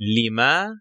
لما